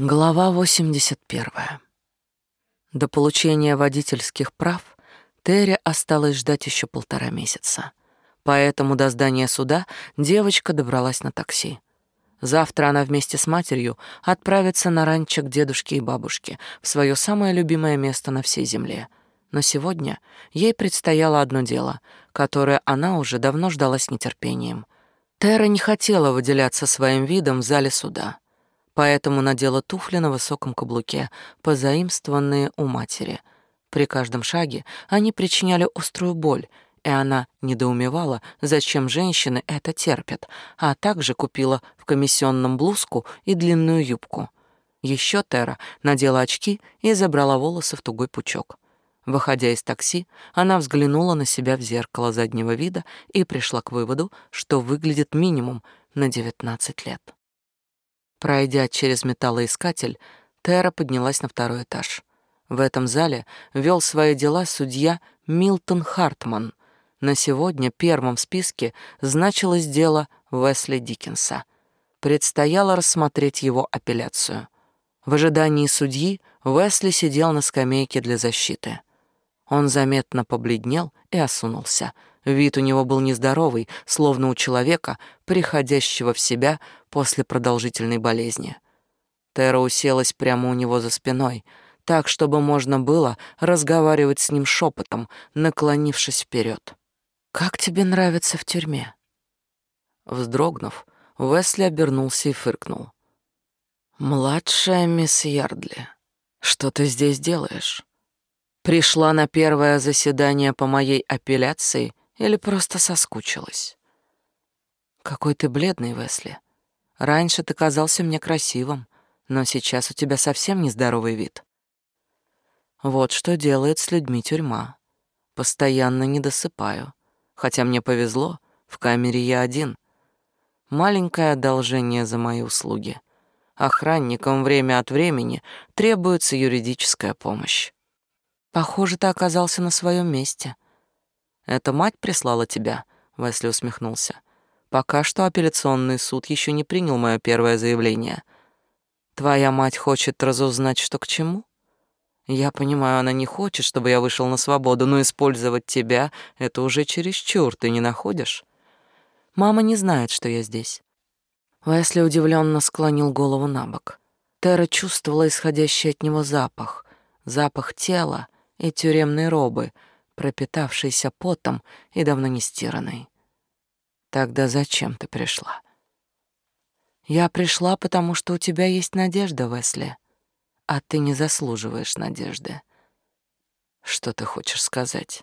Глава 81. До получения водительских прав Терри осталось ждать еще полтора месяца. Поэтому до здания суда девочка добралась на такси. Завтра она вместе с матерью отправится на ранчо к дедушке и бабушке, в свое самое любимое место на всей земле. Но сегодня ей предстояло одно дело, которое она уже давно ждала с нетерпением. Терра не хотела выделяться своим видом в зале суда — поэтому надела туфли на высоком каблуке, позаимствованные у матери. При каждом шаге они причиняли острую боль, и она недоумевала, зачем женщины это терпят, а также купила в комиссионном блузку и длинную юбку. Еще Тера надела очки и забрала волосы в тугой пучок. Выходя из такси, она взглянула на себя в зеркало заднего вида и пришла к выводу, что выглядит минимум на 19 лет. Пройдя через металлоискатель, Тера поднялась на второй этаж. В этом зале вел свои дела судья Милтон Хартман. На сегодня первым в списке значилось дело Уэсли Диккенса. Предстояло рассмотреть его апелляцию. В ожидании судьи Уэсли сидел на скамейке для защиты. Он заметно побледнел и осунулся — Вид у него был нездоровый, словно у человека, приходящего в себя после продолжительной болезни. Тера уселась прямо у него за спиной, так, чтобы можно было разговаривать с ним шепотом, наклонившись вперед. «Как тебе нравится в тюрьме?» Вздрогнув, Уэсли обернулся и фыркнул. «Младшая мисс Ярдли, что ты здесь делаешь?» «Пришла на первое заседание по моей апелляции или просто соскучилась? Какой ты бледный, Весли. Раньше ты казался мне красивым, но сейчас у тебя совсем нездоровый вид. Вот что делает с людьми тюрьма. Постоянно не досыпаю. Хотя мне повезло, в камере я один. Маленькое одолжение за мои услуги. Охранникам время от времени требуется юридическая помощь. Похоже, ты оказался на своем месте — «Это мать прислала тебя?» — Весли усмехнулся. «Пока что апелляционный суд еще не принял мое первое заявление. Твоя мать хочет разузнать, что к чему?» «Я понимаю, она не хочет, чтобы я вышел на свободу, но использовать тебя — это уже чересчур, ты не находишь?» «Мама не знает, что я здесь». Весли удивленно склонил голову на бок. Тера чувствовала исходящий от него запах, запах тела и тюремной робы — пропитавшейся потом и давно не стиранной. Тогда зачем ты пришла? Я пришла, потому что у тебя есть надежда, Весли, а ты не заслуживаешь надежды. Что ты хочешь сказать?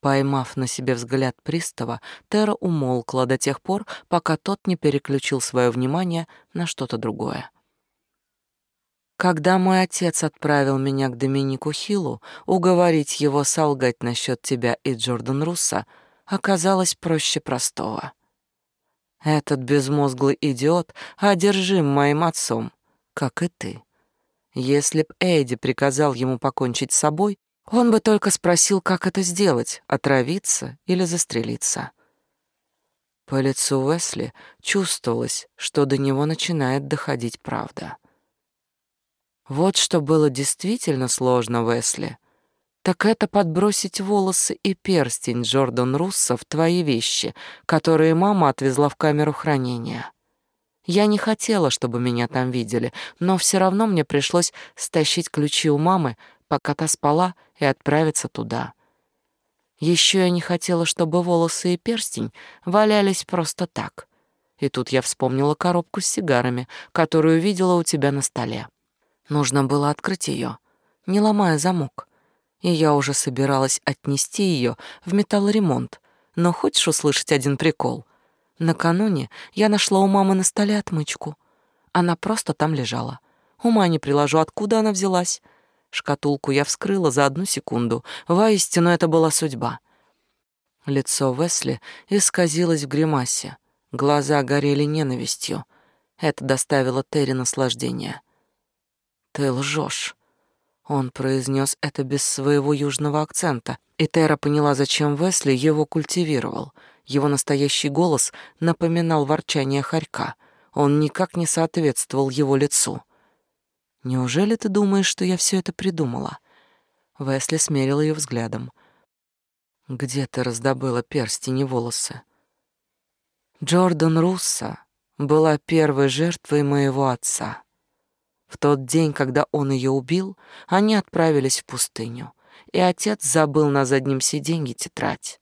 Поймав на себе взгляд пристава, Тера умолкла до тех пор, пока тот не переключил свое внимание на что-то другое. Когда мой отец отправил меня к Доминику Хиллу, уговорить его солгать насчет тебя и Джордан Русса оказалось проще простого. Этот безмозглый идиот одержим моим отцом, как и ты. Если б Эдди приказал ему покончить с собой, он бы только спросил, как это сделать — отравиться или застрелиться. По лицу Уэсли чувствовалось, что до него начинает доходить правда. Вот что было действительно сложно Весли. Так это подбросить волосы и перстень Джордан Русса в твои вещи, которые мама отвезла в камеру хранения. Я не хотела, чтобы меня там видели, но все равно мне пришлось стащить ключи у мамы, пока та спала, и отправиться туда. Еще я не хотела, чтобы волосы и перстень валялись просто так. И тут я вспомнила коробку с сигарами, которую видела у тебя на столе. Нужно было открыть ее, не ломая замок. И я уже собиралась отнести ее в металлоремонт. Но хочешь услышать один прикол? Накануне я нашла у мамы на столе отмычку. Она просто там лежала. Ума не приложу, откуда она взялась. Шкатулку я вскрыла за одну секунду. Воистину, это была судьба. Лицо Весли исказилось в гримасе. Глаза горели ненавистью. Это доставило Терри наслаждение. «Ты лжешь». Он произнес это без своего южного акцента, и Тера поняла, зачем Весли его культивировал. Его настоящий голос напоминал ворчание хорька. Он никак не соответствовал его лицу. Неужели ты думаешь, что я все это придумала?» Весли смерил ее взглядом. «Где ты раздобыла перстень и волосы?» Джордан Руссо была первой жертвой моего отца. В тот день, когда он ее убил, они отправились в пустыню, и отец забыл на заднем сиденье тетрадь.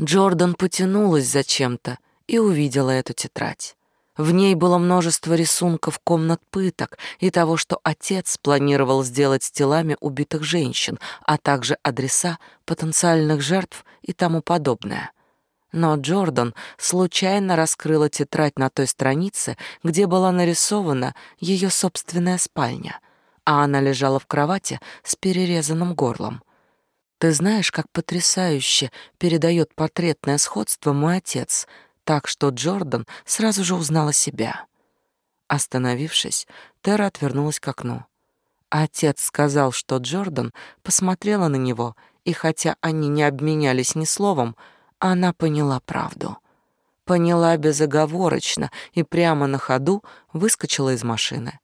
Джордан потянулась за чем-то и увидела эту тетрадь. В ней было множество рисунков комнат пыток и того, что отец планировал сделать с телами убитых женщин, а также адреса потенциальных жертв и тому подобное. Но Джордан случайно раскрыла тетрадь на той странице, где была нарисована ее собственная спальня, а она лежала в кровати с перерезанным горлом. Ты знаешь, как потрясающе передает портретное сходство мой отец — так что Джордан сразу же узнала себя. Остановившись, Тера отвернулась к окну. Отец сказал, что Джордан посмотрела на него, и хотя они не обменялись ни словом, она поняла правду. Поняла безоговорочно и прямо на ходу выскочила из машины.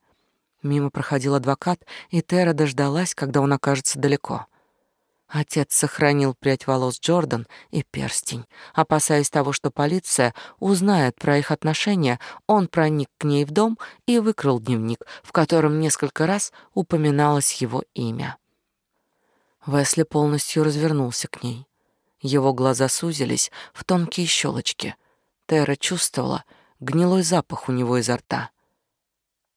Мимо проходил адвокат, и Тера дождалась, когда он окажется далеко. Отец сохранил прядь волос Джордан и перстень. Опасаясь того, что полиция узнает про их отношения, он проник к ней в дом и выкрал дневник, в котором несколько раз упоминалось его имя. Весли полностью развернулся к ней. Его глаза сузились в тонкие щелочки. Тера чувствовала гнилой запах у него изо рта.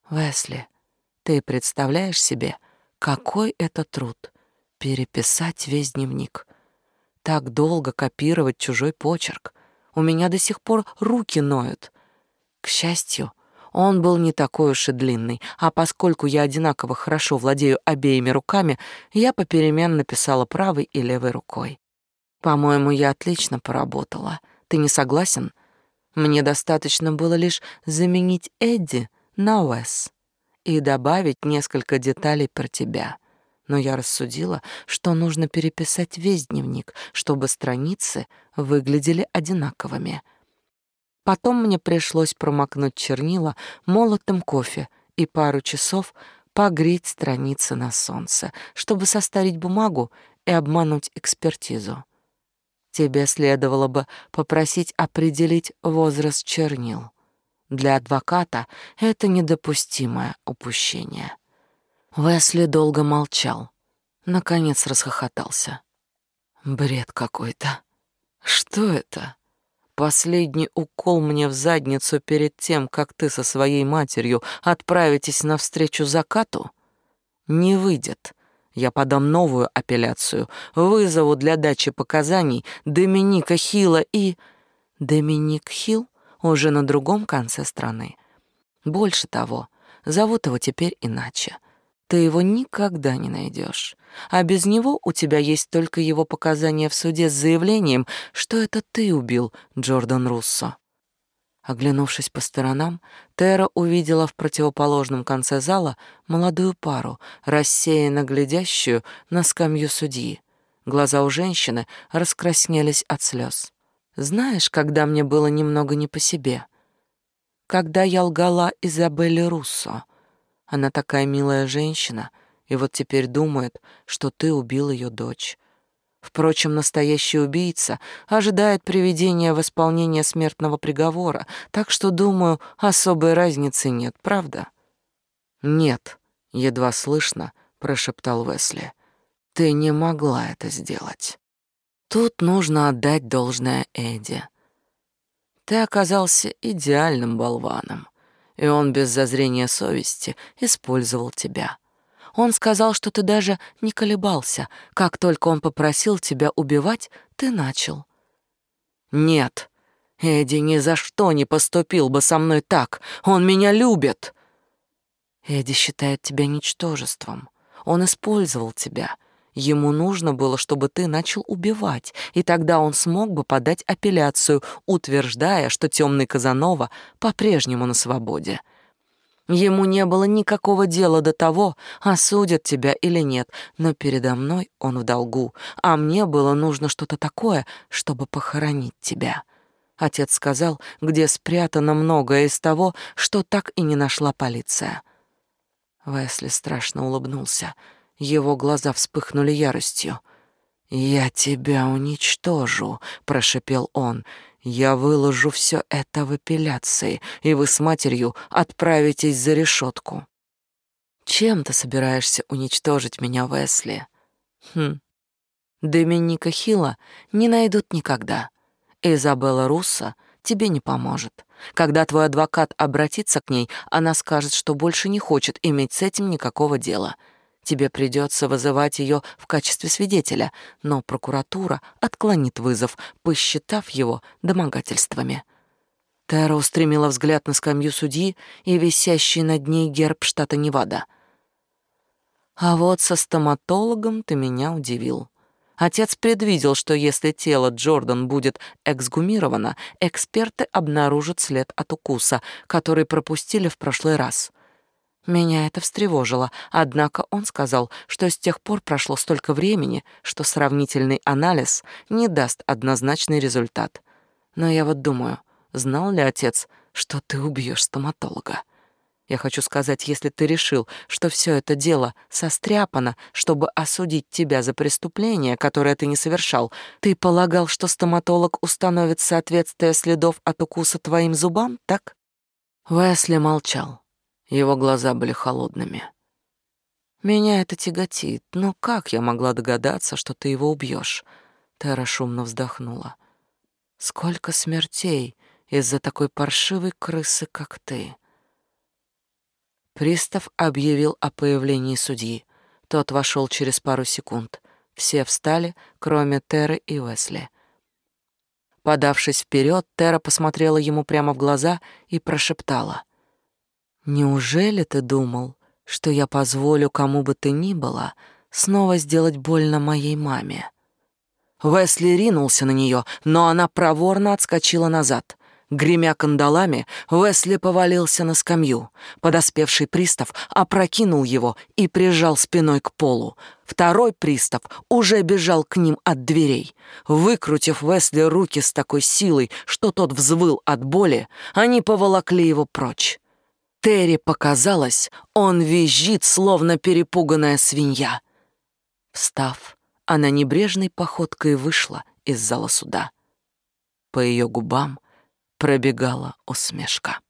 «Весли, ты представляешь себе, какой это труд?» переписать весь дневник. Так долго копировать чужой почерк. У меня до сих пор руки ноют. К счастью, он был не такой уж и длинный, а поскольку я одинаково хорошо владею обеими руками, я попеременно писала правой и левой рукой. По-моему, я отлично поработала. Ты не согласен? Мне достаточно было лишь заменить Эдди на Уэс и добавить несколько деталей про тебя но я рассудила, что нужно переписать весь дневник, чтобы страницы выглядели одинаковыми. Потом мне пришлось промокнуть чернила молотым кофе и пару часов погреть страницы на солнце, чтобы состарить бумагу и обмануть экспертизу. Тебе следовало бы попросить определить возраст чернил. Для адвоката это недопустимое упущение. Весли долго молчал. Наконец расхохотался. Бред какой-то. Что это? Последний укол мне в задницу перед тем, как ты со своей матерью отправитесь навстречу закату? Не выйдет. Я подам новую апелляцию, вызову для дачи показаний Доминика Хилла и... Доминик Хилл уже на другом конце страны. Больше того, зовут его теперь иначе — ты его никогда не найдешь. А без него у тебя есть только его показания в суде с заявлением, что это ты убил Джордан Руссо. Оглянувшись по сторонам, Тера увидела в противоположном конце зала молодую пару, рассеянно глядящую на скамью судьи. Глаза у женщины раскраснелись от слез. «Знаешь, когда мне было немного не по себе? Когда я лгала Изабелле Руссо». Она такая милая женщина, и вот теперь думает, что ты убил ее дочь. Впрочем, настоящий убийца ожидает приведения в исполнение смертного приговора, так что, думаю, особой разницы нет, правда? Нет, едва слышно, прошептал Весли. Ты не могла это сделать. Тут нужно отдать должное Эдди. Ты оказался идеальным болваном и он без зазрения совести использовал тебя. Он сказал, что ты даже не колебался. Как только он попросил тебя убивать, ты начал. Нет, Эдди ни за что не поступил бы со мной так. Он меня любит. Эдди считает тебя ничтожеством. Он использовал тебя — Ему нужно было, чтобы ты начал убивать, и тогда он смог бы подать апелляцию, утверждая, что темный Казанова по-прежнему на свободе. Ему не было никакого дела до того, осудят тебя или нет, но передо мной он в долгу, а мне было нужно что-то такое, чтобы похоронить тебя. Отец сказал, где спрятано многое из того, что так и не нашла полиция. Весли страшно улыбнулся. Его глаза вспыхнули яростью. «Я тебя уничтожу», — прошепел он. «Я выложу все это в эпиляции, и вы с матерью отправитесь за решетку». «Чем ты собираешься уничтожить меня, Весли?» «Хм, Доминика Хилла не найдут никогда. Изабелла Руссо тебе не поможет. Когда твой адвокат обратится к ней, она скажет, что больше не хочет иметь с этим никакого дела. Тебе придется вызывать ее в качестве свидетеля, но прокуратура отклонит вызов, посчитав его домогательствами. Тера устремила взгляд на скамью судьи и висящий над ней герб штата Невада. А вот со стоматологом ты меня удивил. Отец предвидел, что если тело Джордан будет эксгумировано, эксперты обнаружат след от укуса, который пропустили в прошлый раз. Меня это встревожило, однако он сказал, что с тех пор прошло столько времени, что сравнительный анализ не даст однозначный результат. Но я вот думаю, знал ли отец, что ты убьешь стоматолога? Я хочу сказать, если ты решил, что все это дело состряпано, чтобы осудить тебя за преступление, которое ты не совершал, ты полагал, что стоматолог установит соответствие следов от укуса твоим зубам, так? Уэсли молчал. Его глаза были холодными. Меня это тяготит, но как я могла догадаться, что ты его убьешь? Тера шумно вздохнула. Сколько смертей из-за такой паршивой крысы, как ты. Пристав объявил о появлении судьи. Тот вошел через пару секунд. Все встали, кроме Теры и Уэсли. Подавшись вперед, Тера посмотрела ему прямо в глаза и прошептала. «Неужели ты думал, что я позволю кому бы ты ни было снова сделать больно моей маме?» Уэсли ринулся на нее, но она проворно отскочила назад. Гремя кандалами, Уэсли повалился на скамью. Подоспевший пристав опрокинул его и прижал спиной к полу. Второй пристав уже бежал к ним от дверей. Выкрутив Уэсли руки с такой силой, что тот взвыл от боли, они поволокли его прочь. Терри показалось, он визжит, словно перепуганная свинья. Встав, она небрежной походкой вышла из зала суда. По ее губам пробегала усмешка.